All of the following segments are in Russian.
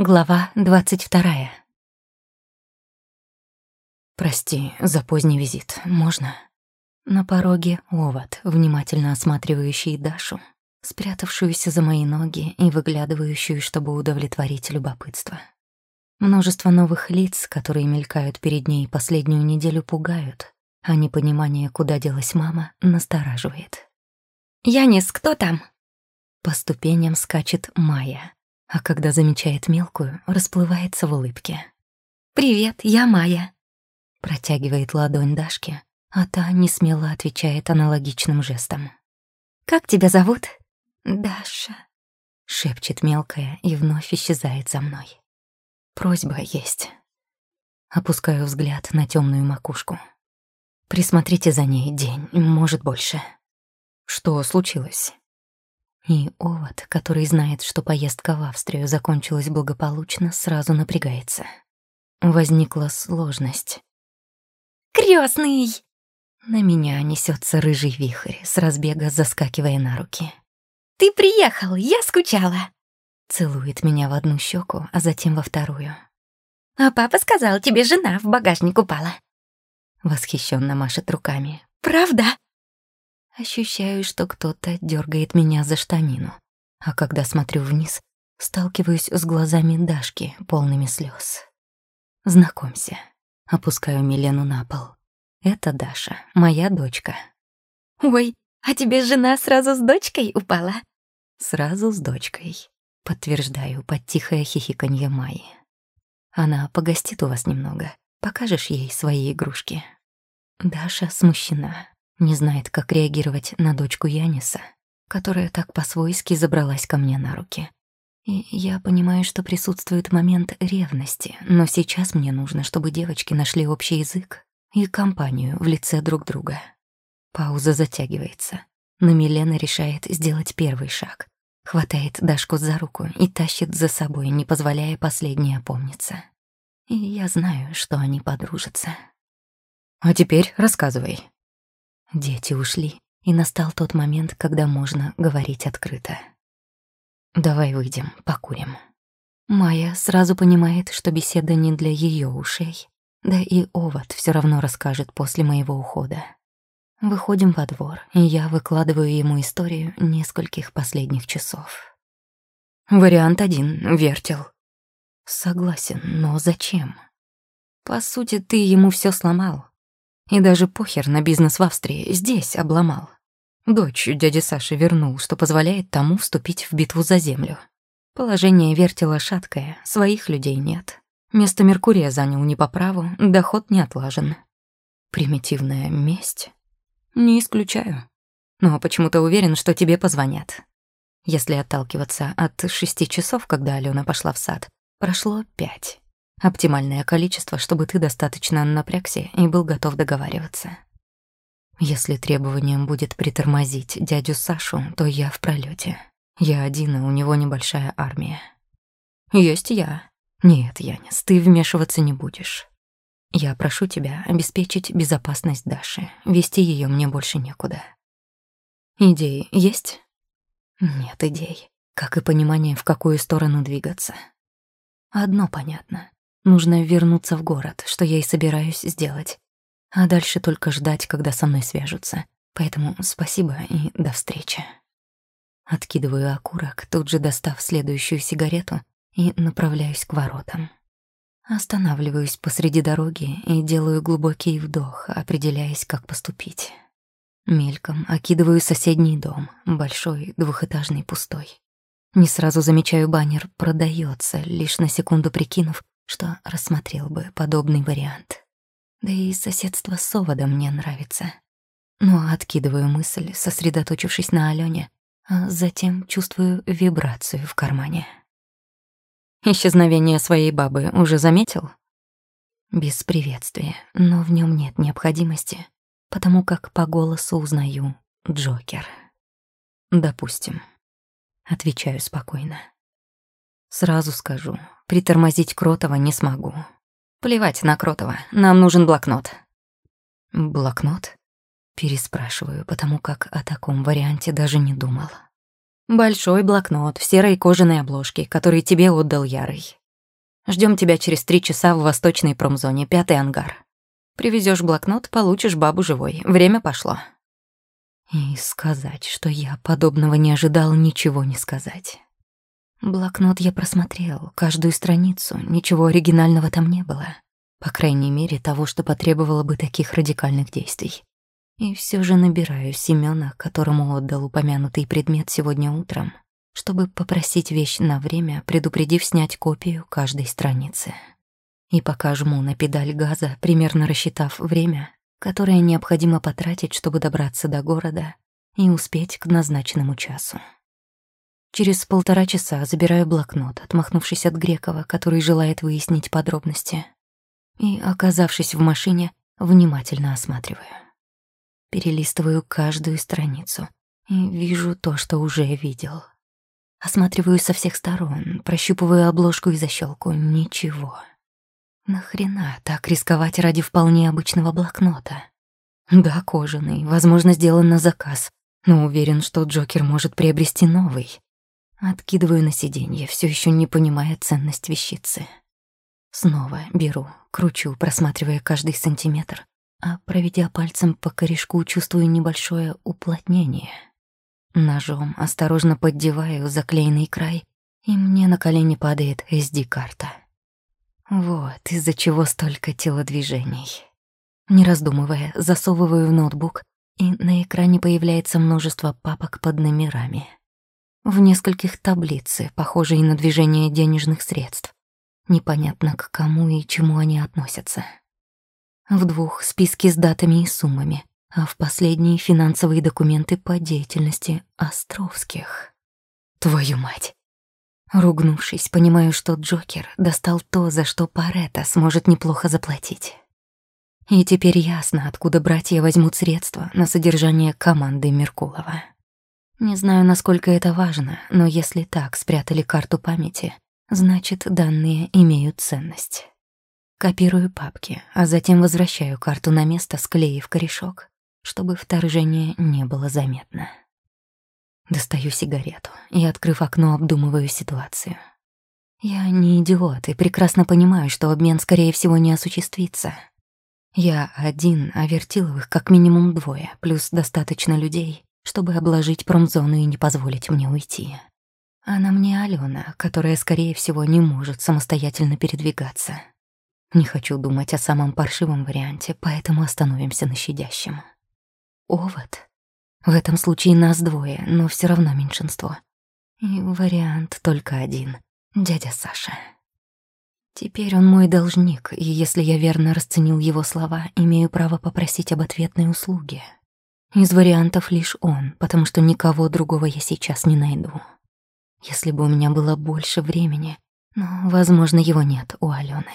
Глава двадцать вторая. «Прости за поздний визит. Можно?» На пороге овод, внимательно осматривающий Дашу, спрятавшуюся за мои ноги и выглядывающую, чтобы удовлетворить любопытство. Множество новых лиц, которые мелькают перед ней последнюю неделю, пугают, а непонимание, куда делась мама, настораживает. «Янис, кто там?» По ступеням скачет Майя, а когда замечает мелкую, расплывается в улыбке. «Привет, я Майя», — протягивает ладонь Дашке, а та не смело отвечает аналогичным жестом. «Как тебя зовут?» «Даша», — шепчет мелкая и вновь исчезает за мной. Просьба есть. Опускаю взгляд на темную макушку. Присмотрите за ней день, может, больше. Что случилось? И овод, который знает, что поездка в Австрию закончилась благополучно, сразу напрягается. Возникла сложность. Крестный! На меня несется рыжий вихрь, с разбега заскакивая на руки. «Ты приехал, я скучала!» Целует меня в одну щеку, а затем во вторую. «А папа сказал, тебе жена в багажник упала». Восхищенно машет руками. «Правда?» Ощущаю, что кто-то дергает меня за штанину. А когда смотрю вниз, сталкиваюсь с глазами Дашки, полными слез. Знакомься. Опускаю Милену на пол. Это Даша, моя дочка. «Ой, а тебе жена сразу с дочкой упала?» «Сразу с дочкой», — подтверждаю под тихое хихиканье Майи. «Она погостит у вас немного. Покажешь ей свои игрушки». Даша смущена, не знает, как реагировать на дочку Яниса, которая так по-свойски забралась ко мне на руки. И я понимаю, что присутствует момент ревности, но сейчас мне нужно, чтобы девочки нашли общий язык и компанию в лице друг друга. Пауза затягивается, но Милена решает сделать первый шаг. Хватает Дашку за руку и тащит за собой, не позволяя последней опомниться. И я знаю, что они подружатся. «А теперь рассказывай», Дети ушли, и настал тот момент, когда можно говорить открыто. «Давай выйдем, покурим». Майя сразу понимает, что беседа не для ее ушей. Да и овод все равно расскажет после моего ухода. Выходим во двор, и я выкладываю ему историю нескольких последних часов. Вариант один — вертел. Согласен, но зачем? По сути, ты ему все сломал. И даже похер на бизнес в Австрии здесь обломал. Дочь дяди Саши вернул, что позволяет тому вступить в битву за землю. Положение вертело шаткое, своих людей нет. Место Меркурия занял не по праву, доход не отлажен. Примитивная месть? Не исключаю. Но почему-то уверен, что тебе позвонят. Если отталкиваться от шести часов, когда Алена пошла в сад, прошло пять. Оптимальное количество, чтобы ты достаточно напрягся и был готов договариваться. Если требованием будет притормозить дядю Сашу, то я в пролете. Я один, и у него небольшая армия. Есть я. Нет, Янис, ты вмешиваться не будешь. Я прошу тебя обеспечить безопасность Даши. Вести ее мне больше некуда. Идеи есть? Нет идей. Как и понимание, в какую сторону двигаться. Одно понятно. Нужно вернуться в город, что я и собираюсь сделать. А дальше только ждать, когда со мной свяжутся. Поэтому спасибо и до встречи. Откидываю окурок, тут же достав следующую сигарету и направляюсь к воротам. Останавливаюсь посреди дороги и делаю глубокий вдох, определяясь, как поступить. Мельком окидываю соседний дом, большой, двухэтажный, пустой. Не сразу замечаю баннер «Продается», лишь на секунду прикинув, что рассмотрел бы подобный вариант. Да и соседство с оводом мне нравится. Но откидываю мысль, сосредоточившись на Алёне, а затем чувствую вибрацию в кармане. Исчезновение своей бабы уже заметил? Без приветствия, но в нем нет необходимости, потому как по голосу узнаю Джокер. Допустим. Отвечаю спокойно. Сразу скажу, притормозить Кротова не смогу. Плевать на Кротова, нам нужен блокнот. Блокнот? Переспрашиваю, потому как о таком варианте даже не думал. Большой блокнот в серой кожаной обложке, который тебе отдал Ярый. Ждем тебя через три часа в восточной промзоне, пятый ангар. Привезешь блокнот, получишь бабу живой. Время пошло». И сказать, что я подобного не ожидал, ничего не сказать. Блокнот я просмотрел, каждую страницу, ничего оригинального там не было. По крайней мере, того, что потребовало бы таких радикальных действий. И все же набираю Семёна, которому отдал упомянутый предмет сегодня утром, чтобы попросить вещь на время, предупредив снять копию каждой страницы. И пока жму на педаль газа, примерно рассчитав время, которое необходимо потратить, чтобы добраться до города и успеть к назначенному часу. Через полтора часа забираю блокнот, отмахнувшись от Грекова, который желает выяснить подробности. И, оказавшись в машине, внимательно осматриваю. Перелистываю каждую страницу и вижу то, что уже видел. Осматриваю со всех сторон, прощупываю обложку и защелку. Ничего. Нахрена так рисковать ради вполне обычного блокнота? Да, кожаный, возможно, сделан на заказ, но уверен, что Джокер может приобрести новый. Откидываю на сиденье, все еще не понимая ценность вещицы. Снова беру, кручу, просматривая каждый сантиметр, а проведя пальцем по корешку, чувствую небольшое уплотнение. Ножом осторожно поддеваю заклеенный край, и мне на колени падает SD-карта. Вот из-за чего столько телодвижений. Не раздумывая, засовываю в ноутбук, и на экране появляется множество папок под номерами в нескольких таблицы, похожие на движение денежных средств. Непонятно к кому и чему они относятся. В двух — списки с датами и суммами, а в последние — финансовые документы по деятельности Островских. Твою мать! Ругнувшись, понимаю, что Джокер достал то, за что Паретта сможет неплохо заплатить. И теперь ясно, откуда братья возьмут средства на содержание команды Меркулова. Не знаю, насколько это важно, но если так спрятали карту памяти, значит, данные имеют ценность. Копирую папки, а затем возвращаю карту на место, склеив корешок, чтобы вторжение не было заметно. Достаю сигарету и, открыв окно, обдумываю ситуацию. Я не идиот и прекрасно понимаю, что обмен, скорее всего, не осуществится. Я один, а Вертиловых как минимум двое, плюс достаточно людей, чтобы обложить промзону и не позволить мне уйти. А на мне Алена, которая, скорее всего, не может самостоятельно передвигаться. Не хочу думать о самом паршивом варианте, поэтому остановимся на щадящем. Овод. В этом случае нас двое, но все равно меньшинство. И вариант только один — дядя Саша. Теперь он мой должник, и если я верно расценил его слова, имею право попросить об ответной услуге. Из вариантов лишь он, потому что никого другого я сейчас не найду. Если бы у меня было больше времени, но, возможно, его нет у Алены.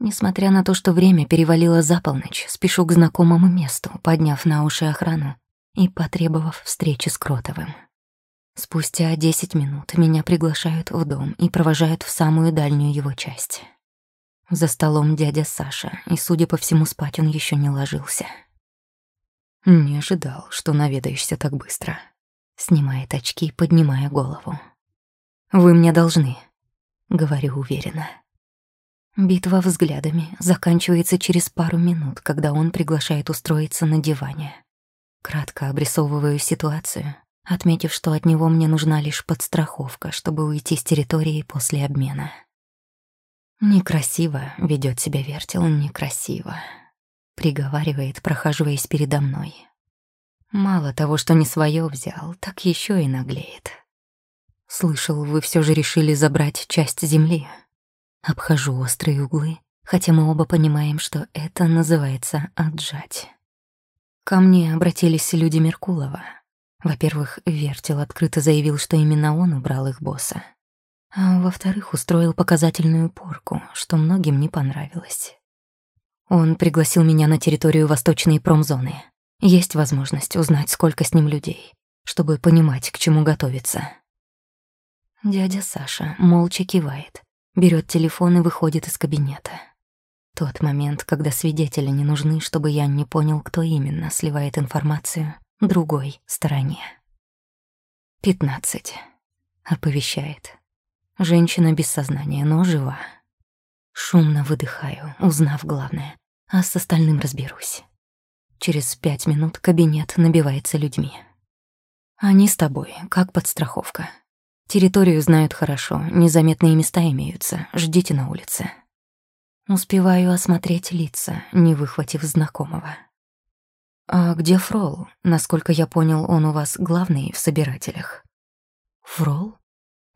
Несмотря на то, что время перевалило за полночь, спешу к знакомому месту, подняв на уши охрану и потребовав встречи с Кротовым. Спустя десять минут меня приглашают в дом и провожают в самую дальнюю его часть. За столом дядя Саша, и, судя по всему, спать он еще не ложился. «Не ожидал, что наведаешься так быстро», — снимает очки, поднимая голову. «Вы мне должны», — говорю уверенно. Битва взглядами заканчивается через пару минут, когда он приглашает устроиться на диване. Кратко обрисовываю ситуацию, отметив, что от него мне нужна лишь подстраховка, чтобы уйти с территории после обмена. Некрасиво ведет себя Вертел, некрасиво приговаривает, прохаживаясь передо мной. Мало того, что не свое взял, так еще и наглеет. Слышал, вы все же решили забрать часть земли. Обхожу острые углы, хотя мы оба понимаем, что это называется отжать. Ко мне обратились люди Меркулова. Во-первых, Вертел открыто заявил, что именно он убрал их босса. А во-вторых, устроил показательную порку, что многим не понравилось. Он пригласил меня на территорию восточной промзоны. Есть возможность узнать, сколько с ним людей, чтобы понимать, к чему готовиться. Дядя Саша молча кивает, берет телефон и выходит из кабинета. Тот момент, когда свидетели не нужны, чтобы я не понял, кто именно сливает информацию другой стороне. «Пятнадцать», — оповещает. Женщина без сознания, но жива. Шумно выдыхаю, узнав главное, а с остальным разберусь. Через пять минут кабинет набивается людьми. Они с тобой, как подстраховка. Территорию знают хорошо, незаметные места имеются, ждите на улице. Успеваю осмотреть лица, не выхватив знакомого. «А где Фрол? Насколько я понял, он у вас главный в собирателях». «Фрол?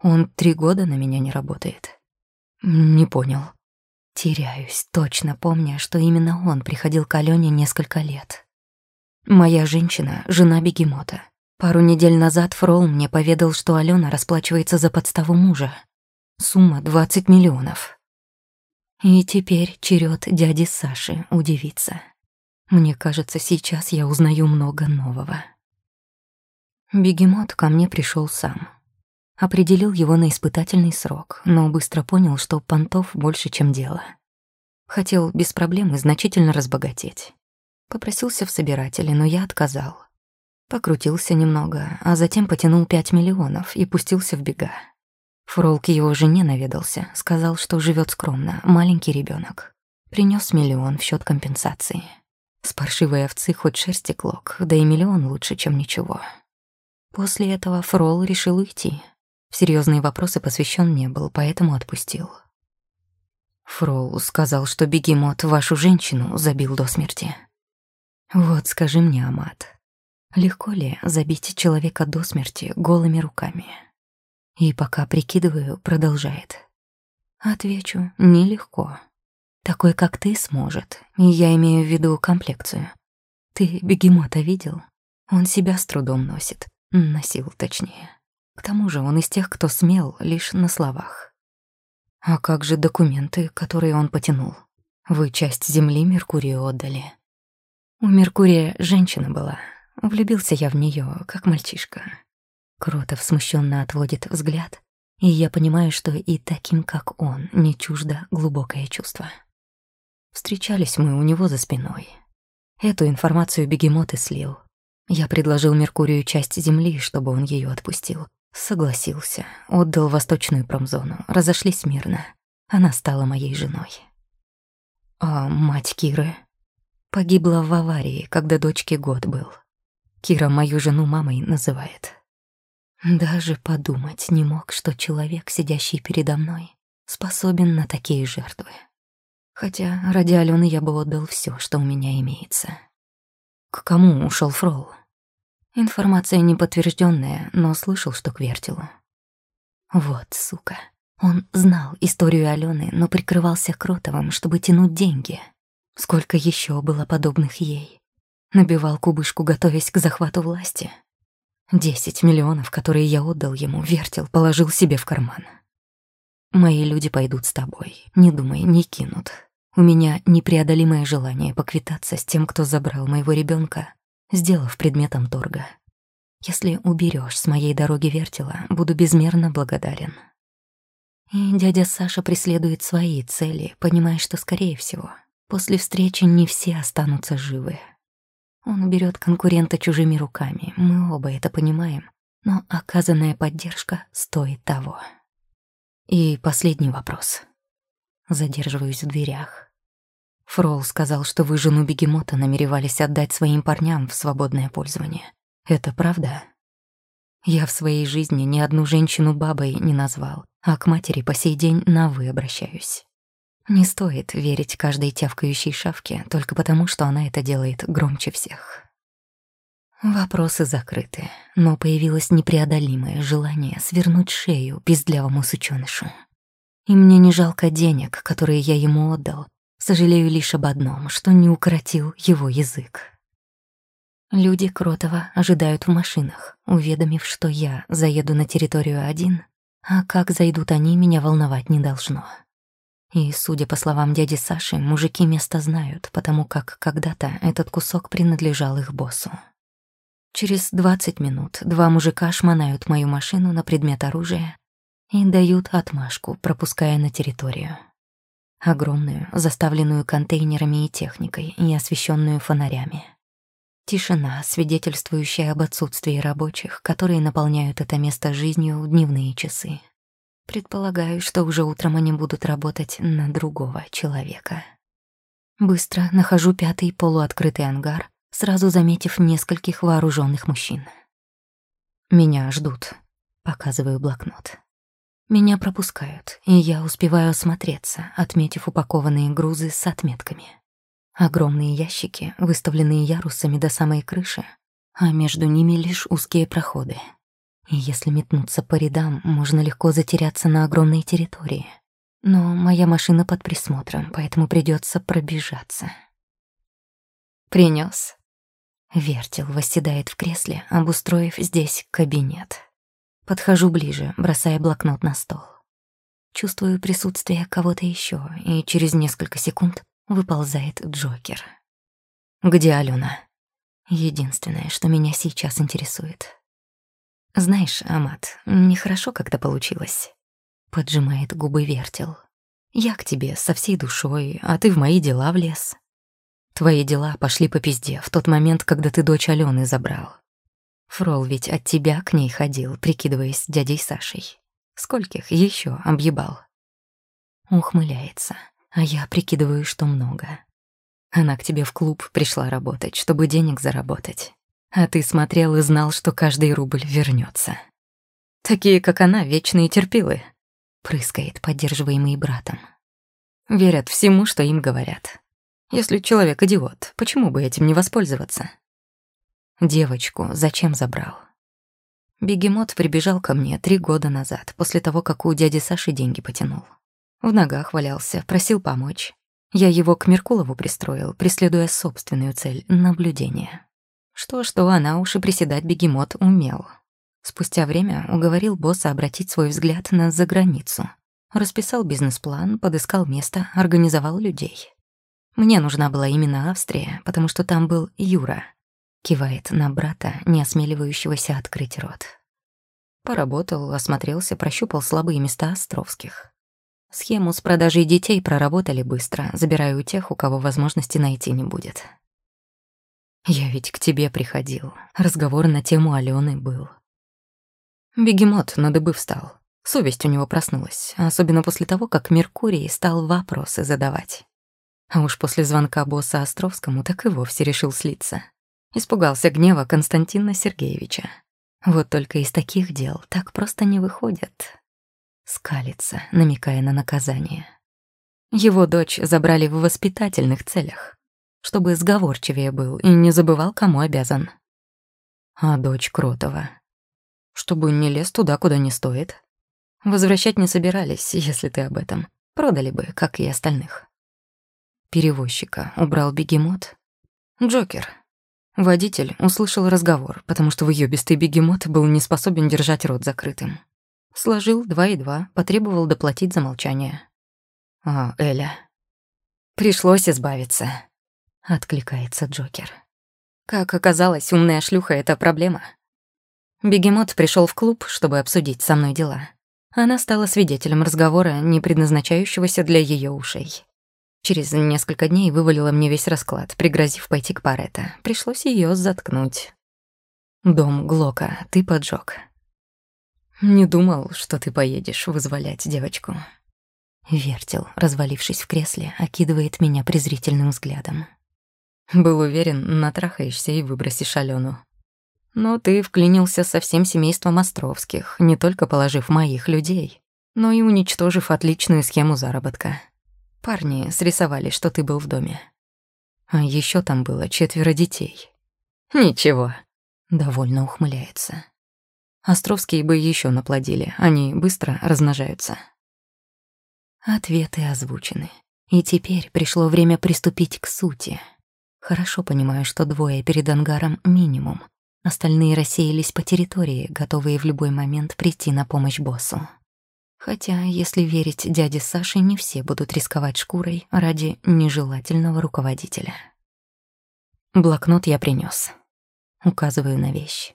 Он три года на меня не работает». «Не понял». Теряюсь, точно помня, что именно он приходил к Алёне несколько лет. Моя женщина — жена бегемота. Пару недель назад Фрол мне поведал, что Алена расплачивается за подставу мужа. Сумма 20 миллионов. И теперь черед дяди Саши удивиться. Мне кажется, сейчас я узнаю много нового. Бегемот ко мне пришел сам. Определил его на испытательный срок, но быстро понял, что понтов больше, чем дело. Хотел без проблем и значительно разбогатеть. Попросился в собиратели, но я отказал. Покрутился немного, а затем потянул пять миллионов и пустился в бега. Фрол к его жене наведался, сказал, что живет скромно, маленький ребенок. Принес миллион в счет компенсации. С паршивой овцы хоть шерсти клок, да и миллион лучше, чем ничего. После этого Фрол решил уйти. В серьезные вопросы посвящен не был, поэтому отпустил. Фрол сказал, что бегемот вашу женщину забил до смерти. Вот скажи мне, Амат, легко ли забить человека до смерти голыми руками? И пока прикидываю, продолжает. Отвечу, нелегко. Такой, как ты, сможет. Я имею в виду комплекцию. Ты бегемота видел? Он себя с трудом носит. Носил, точнее. К тому же он из тех, кто смел лишь на словах. А как же документы, которые он потянул? Вы часть земли Меркурию отдали. У Меркурия женщина была. Влюбился я в нее, как мальчишка. Кротов смущенно отводит взгляд, и я понимаю, что и таким, как он, не чуждо глубокое чувство. Встречались мы у него за спиной. Эту информацию бегемот и слил. Я предложил Меркурию часть земли, чтобы он ее отпустил. Согласился, отдал восточную промзону, разошлись мирно. Она стала моей женой. А мать Киры погибла в аварии, когда дочке год был. Кира мою жену мамой называет. Даже подумать не мог, что человек, сидящий передо мной, способен на такие жертвы. Хотя ради Алены я бы отдал все, что у меня имеется. К кому ушел Фрол? Информация неподтвержденная, но слышал, что к Вертелу. Вот, сука. Он знал историю Алены, но прикрывался Кротовым, чтобы тянуть деньги. Сколько еще было подобных ей? Набивал кубышку, готовясь к захвату власти. Десять миллионов, которые я отдал ему, вертел, положил себе в карман. Мои люди пойдут с тобой. Не думай, не кинут. У меня непреодолимое желание поквитаться с тем, кто забрал моего ребенка, сделав предметом торга. Если уберешь с моей дороги вертела, буду безмерно благодарен. И дядя Саша преследует свои цели, понимая, что, скорее всего, после встречи не все останутся живы. Он берет конкурента чужими руками, мы оба это понимаем, но оказанная поддержка стоит того. И последний вопрос. Задерживаюсь в дверях. Фрол сказал, что вы жену бегемота намеревались отдать своим парням в свободное пользование. Это правда? Я в своей жизни ни одну женщину бабой не назвал, а к матери по сей день на «вы» обращаюсь. Не стоит верить каждой тявкающей шавке только потому, что она это делает громче всех. Вопросы закрыты, но появилось непреодолимое желание свернуть шею пиздлявому сучёнышу. И мне не жалко денег, которые я ему отдал. Сожалею лишь об одном, что не укоротил его язык. Люди Кротова ожидают в машинах, уведомив, что я заеду на территорию один, а как зайдут они, меня волновать не должно. И, судя по словам дяди Саши, мужики место знают, потому как когда-то этот кусок принадлежал их боссу. Через двадцать минут два мужика шмонают мою машину на предмет оружия и дают отмашку, пропуская на территорию. Огромную, заставленную контейнерами и техникой и освещенную фонарями. Тишина, свидетельствующая об отсутствии рабочих, которые наполняют это место жизнью в дневные часы. Предполагаю, что уже утром они будут работать на другого человека. Быстро нахожу пятый полуоткрытый ангар, сразу заметив нескольких вооруженных мужчин. Меня ждут. Показываю блокнот. Меня пропускают, и я успеваю осмотреться, отметив упакованные грузы с отметками. Огромные ящики, выставленные ярусами до самой крыши, а между ними лишь узкие проходы. И если метнуться по рядам, можно легко затеряться на огромной территории. Но моя машина под присмотром, поэтому придется пробежаться. Принес. Вертел восседает в кресле, обустроив здесь кабинет. Подхожу ближе, бросая блокнот на стол. Чувствую присутствие кого-то еще, и через несколько секунд выползает Джокер. «Где Алена?» Единственное, что меня сейчас интересует. «Знаешь, Амат, нехорошо как-то получилось». Поджимает губы вертел. «Я к тебе со всей душой, а ты в мои дела влез. Твои дела пошли по пизде в тот момент, когда ты дочь Алены забрал. Фрол ведь от тебя к ней ходил, прикидываясь дядей Сашей. Скольких еще объебал?» Ухмыляется, а я прикидываю, что много. Она к тебе в клуб пришла работать, чтобы денег заработать. А ты смотрел и знал, что каждый рубль вернется. Такие, как она, вечные терпилы. Прыскает, поддерживаемый братом. Верят всему, что им говорят. Если человек идиот, почему бы этим не воспользоваться? Девочку зачем забрал? Бегемот прибежал ко мне три года назад, после того, как у дяди Саши деньги потянул. В ногах валялся, просил помочь. Я его к Меркулову пристроил, преследуя собственную цель — наблюдение. Что-что, она уж и приседать бегемот умел. Спустя время уговорил босса обратить свой взгляд на заграницу. Расписал бизнес-план, подыскал место, организовал людей. Мне нужна была именно Австрия, потому что там был Юра. Кивает на брата, не осмеливающегося открыть рот. Поработал, осмотрелся, прощупал слабые места Островских. Схему с продажей детей проработали быстро, забирая у тех, у кого возможности найти не будет. Я ведь к тебе приходил. Разговор на тему Алены был. Бегемот на дыбы встал. Совесть у него проснулась, особенно после того, как Меркурий стал вопросы задавать. А уж после звонка босса Островскому так и вовсе решил слиться. Испугался гнева Константина Сергеевича. Вот только из таких дел так просто не выходят. Скалится, намекая на наказание. Его дочь забрали в воспитательных целях чтобы сговорчивее был и не забывал, кому обязан. А дочь Кротова. Чтобы не лез туда, куда не стоит. Возвращать не собирались, если ты об этом. Продали бы, как и остальных. Перевозчика убрал бегемот. Джокер. Водитель услышал разговор, потому что въёбистый бегемот был не способен держать рот закрытым. Сложил два и два, потребовал доплатить за молчание. А Эля. Пришлось избавиться. — откликается Джокер. Как оказалось, умная шлюха — это проблема. Бегемот пришел в клуб, чтобы обсудить со мной дела. Она стала свидетелем разговора, не предназначающегося для ее ушей. Через несколько дней вывалила мне весь расклад, пригрозив пойти к Паретто. Пришлось ее заткнуть. «Дом Глока, ты поджег. Не думал, что ты поедешь вызволять девочку. Вертел, развалившись в кресле, окидывает меня презрительным взглядом. Был уверен, натрахаешься и выбросишь Алену. Но ты вклинился со всем семейством Островских, не только положив моих людей, но и уничтожив отличную схему заработка. Парни срисовали, что ты был в доме. А еще там было четверо детей. Ничего, довольно ухмыляется. Островские бы еще наплодили, они быстро размножаются. Ответы озвучены. И теперь пришло время приступить к сути — Хорошо понимаю, что двое перед ангаром минимум. Остальные рассеялись по территории, готовые в любой момент прийти на помощь боссу. Хотя, если верить дяде Саше, не все будут рисковать шкурой ради нежелательного руководителя. Блокнот я принес. Указываю на вещь.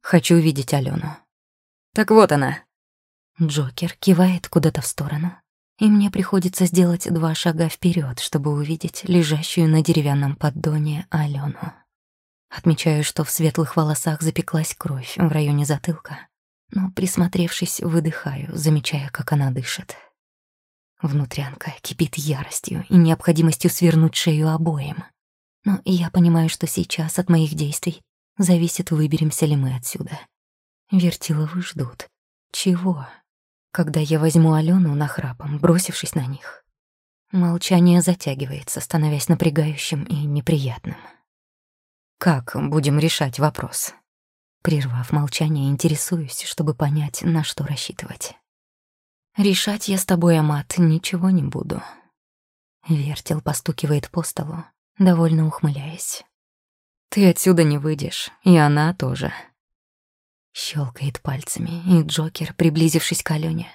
Хочу увидеть Алену. Так вот она. Джокер кивает куда-то в сторону и мне приходится сделать два шага вперед, чтобы увидеть лежащую на деревянном поддоне Алену. Отмечаю, что в светлых волосах запеклась кровь в районе затылка, но, присмотревшись, выдыхаю, замечая, как она дышит. Внутрянка кипит яростью и необходимостью свернуть шею обоим. Но я понимаю, что сейчас от моих действий зависит, выберемся ли мы отсюда. Вертиловы ждут. Чего? Когда я возьму Алену нахрапом, бросившись на них. Молчание затягивается, становясь напрягающим и неприятным. «Как будем решать вопрос?» Прервав молчание, интересуюсь, чтобы понять, на что рассчитывать. «Решать я с тобой, Амат, ничего не буду». Вертел постукивает по столу, довольно ухмыляясь. «Ты отсюда не выйдешь, и она тоже». Щелкает пальцами, и Джокер, приблизившись к Алене,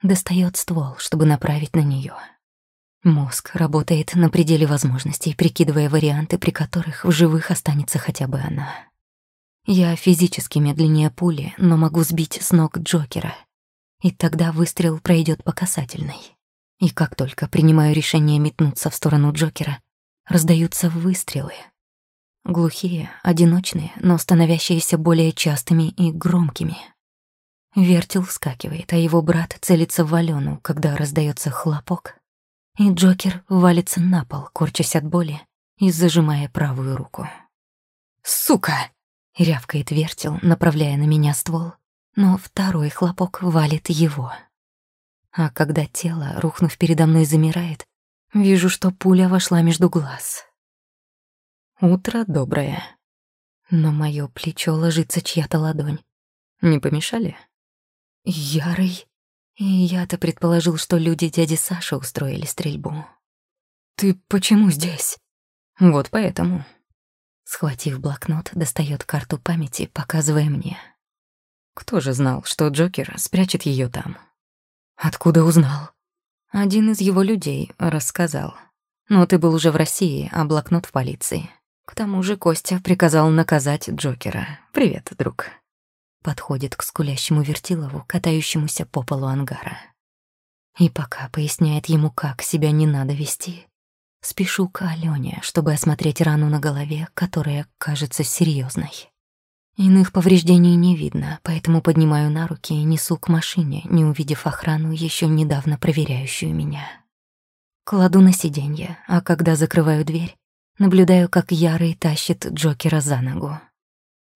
достает ствол, чтобы направить на нее. Мозг работает на пределе возможностей, прикидывая варианты, при которых в живых останется хотя бы она. Я физически медленнее пули, но могу сбить с ног Джокера. И тогда выстрел пройдет по касательной. И как только принимаю решение метнуться в сторону Джокера, раздаются выстрелы. Глухие, одиночные, но становящиеся более частыми и громкими. Вертел вскакивает, а его брат целится в Алену, когда раздается хлопок, и Джокер валится на пол, корчась от боли и зажимая правую руку. «Сука!» Рявкает вертел, направляя на меня ствол, но второй хлопок валит его. А когда тело, рухнув передо мной, замирает, вижу, что пуля вошла между глаз. Утро доброе. На моё плечо ложится чья-то ладонь. Не помешали? Ярый. И я-то предположил, что люди дяди Саши устроили стрельбу. Ты почему здесь? Вот поэтому. Схватив блокнот, достает карту памяти, показывая мне. Кто же знал, что Джокер спрячет ее там? Откуда узнал? Один из его людей рассказал. Но ты был уже в России, а блокнот в полиции. К тому же Костя приказал наказать Джокера. Привет, друг. Подходит к скулящему вертилову, катающемуся по полу ангара. И пока поясняет ему, как себя не надо вести, Спешу к Алёне, чтобы осмотреть рану на голове, которая кажется серьезной. Иных повреждений не видно, поэтому поднимаю на руки и несу к машине, не увидев охрану, еще недавно проверяющую меня. Кладу на сиденье, а когда закрываю дверь, наблюдаю, как Ярый тащит Джокера за ногу.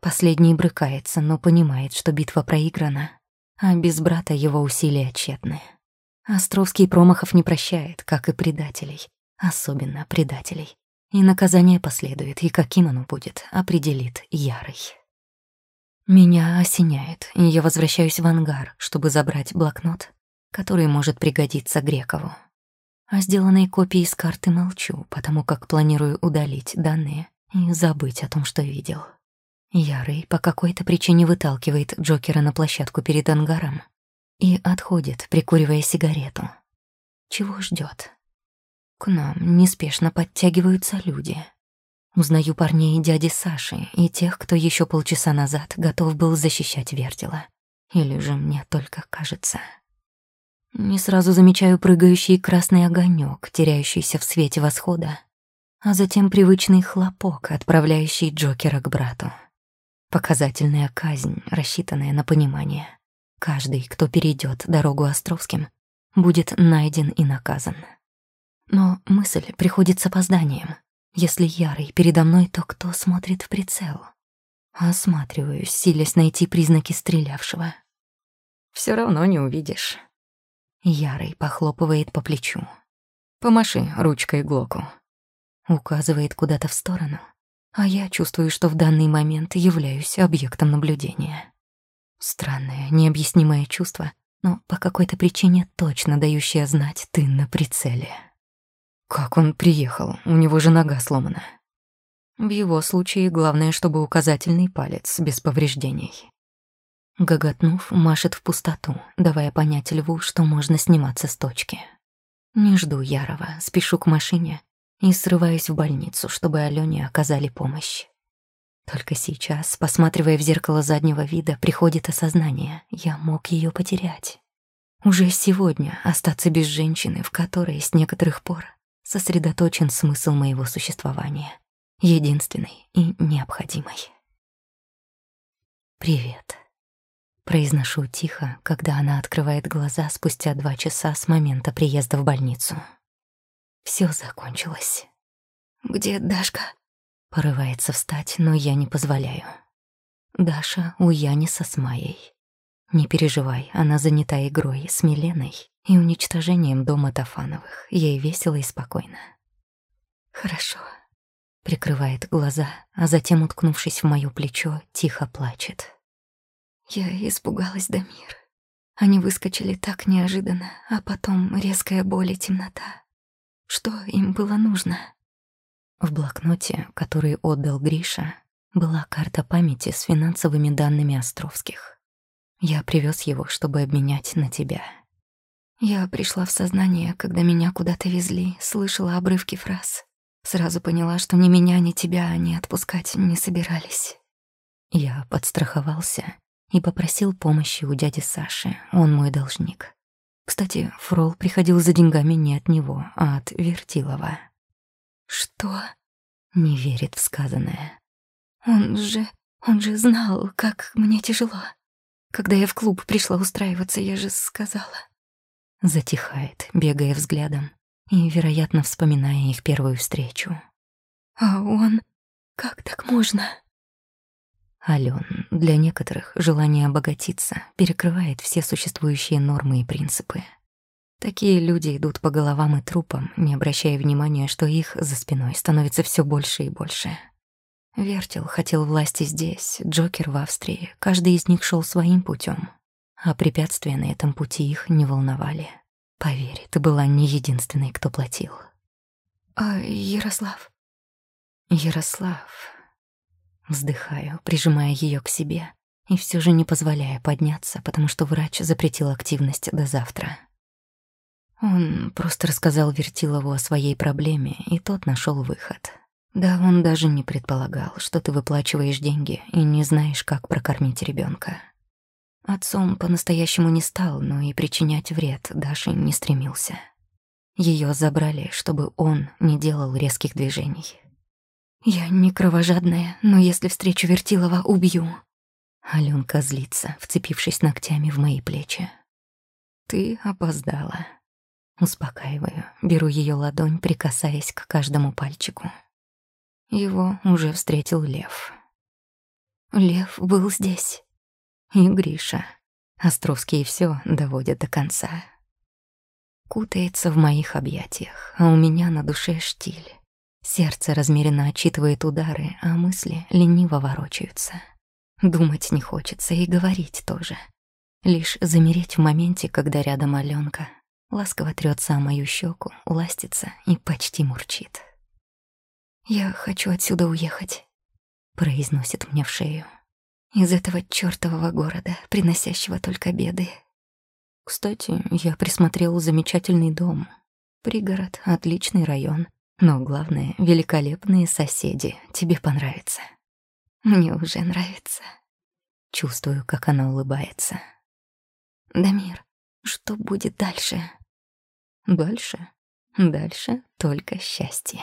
Последний брыкается, но понимает, что битва проиграна, а без брата его усилия тщетны. Островский промахов не прощает, как и предателей, особенно предателей. И наказание последует, и каким оно будет, определит Ярый. Меня осеняет, и я возвращаюсь в ангар, чтобы забрать блокнот, который может пригодиться Грекову. О сделанной копии с карты молчу, потому как планирую удалить данные и забыть о том, что видел. Ярый по какой-то причине выталкивает Джокера на площадку перед ангаром и отходит, прикуривая сигарету. Чего ждет? К нам неспешно подтягиваются люди. Узнаю парней дяди Саши и тех, кто еще полчаса назад готов был защищать Вертела. Или же мне только кажется. Не сразу замечаю прыгающий красный огонек, теряющийся в свете восхода, а затем привычный хлопок, отправляющий Джокера к брату. Показательная казнь, рассчитанная на понимание. Каждый, кто перейдет дорогу Островским, будет найден и наказан. Но мысль приходит с опозданием. Если Ярый передо мной, то кто смотрит в прицел? Осматриваюсь, силясь найти признаки стрелявшего. Все равно не увидишь. Ярый похлопывает по плечу. Помаши ручкой Глоку. Указывает куда-то в сторону, а я чувствую, что в данный момент являюсь объектом наблюдения. Странное, необъяснимое чувство, но по какой-то причине точно дающее знать ты на прицеле. Как он приехал? У него же нога сломана. В его случае главное, чтобы указательный палец без повреждений. Гоготнув, машет в пустоту, давая понять льву, что можно сниматься с точки. Не жду Ярова, спешу к машине и срываюсь в больницу, чтобы Алёне оказали помощь. Только сейчас, посматривая в зеркало заднего вида, приходит осознание, я мог ее потерять. Уже сегодня остаться без женщины, в которой с некоторых пор сосредоточен смысл моего существования, единственный и необходимый. Привет. Произношу тихо, когда она открывает глаза спустя два часа с момента приезда в больницу. Все закончилось. «Где Дашка?» Порывается встать, но я не позволяю. Даша у Яниса с Майей. Не переживай, она занята игрой с Миленой и уничтожением дома Тафановых. Ей весело и спокойно. «Хорошо», прикрывает глаза, а затем, уткнувшись в моё плечо, тихо плачет. Я испугалась, Дамир. Они выскочили так неожиданно, а потом резкая боль и темнота. Что им было нужно? В блокноте, который отдал Гриша, была карта памяти с финансовыми данными Островских. Я привез его, чтобы обменять на тебя. Я пришла в сознание, когда меня куда-то везли, слышала обрывки фраз. Сразу поняла, что ни меня, ни тебя они отпускать не собирались. Я подстраховался и попросил помощи у дяди Саши, он мой должник. Кстати, Фрол приходил за деньгами не от него, а от Вертилова. «Что?» — не верит в сказанное. «Он же... он же знал, как мне тяжело. Когда я в клуб пришла устраиваться, я же сказала». Затихает, бегая взглядом и, вероятно, вспоминая их первую встречу. «А он... как так можно?» Ален, для некоторых желание обогатиться перекрывает все существующие нормы и принципы. Такие люди идут по головам и трупам, не обращая внимания, что их за спиной становится все больше и больше. Вертел хотел власти здесь, Джокер в Австрии, каждый из них шел своим путем, а препятствия на этом пути их не волновали. Поверь, ты была не единственной, кто платил. А Ярослав? Ярослав. Вздыхаю, прижимая ее к себе и все же не позволяя подняться, потому что врач запретил активность до завтра. Он просто рассказал Вертилову о своей проблеме, и тот нашел выход. Да, он даже не предполагал, что ты выплачиваешь деньги и не знаешь, как прокормить ребенка. Отцом по-настоящему не стал, но и причинять вред Даше не стремился. Ее забрали, чтобы он не делал резких движений. «Я не кровожадная, но если встречу Вертилова, убью». Алёнка злится, вцепившись ногтями в мои плечи. «Ты опоздала». Успокаиваю, беру ее ладонь, прикасаясь к каждому пальчику. Его уже встретил Лев. «Лев был здесь» и Гриша. Островские все доводят до конца. Кутается в моих объятиях, а у меня на душе штиль. Сердце размеренно отчитывает удары, а мысли лениво ворочаются. Думать не хочется и говорить тоже. Лишь замереть в моменте, когда рядом Алёнка ласково трется о мою щеку, ластится и почти мурчит. «Я хочу отсюда уехать», — произносит мне в шею из этого чёртового города, приносящего только беды. Кстати, я присмотрел замечательный дом. Пригород, отличный район. Но главное, великолепные соседи. Тебе понравится. Мне уже нравится. Чувствую, как она улыбается. Дамир, что будет дальше? Дальше? Дальше только счастье.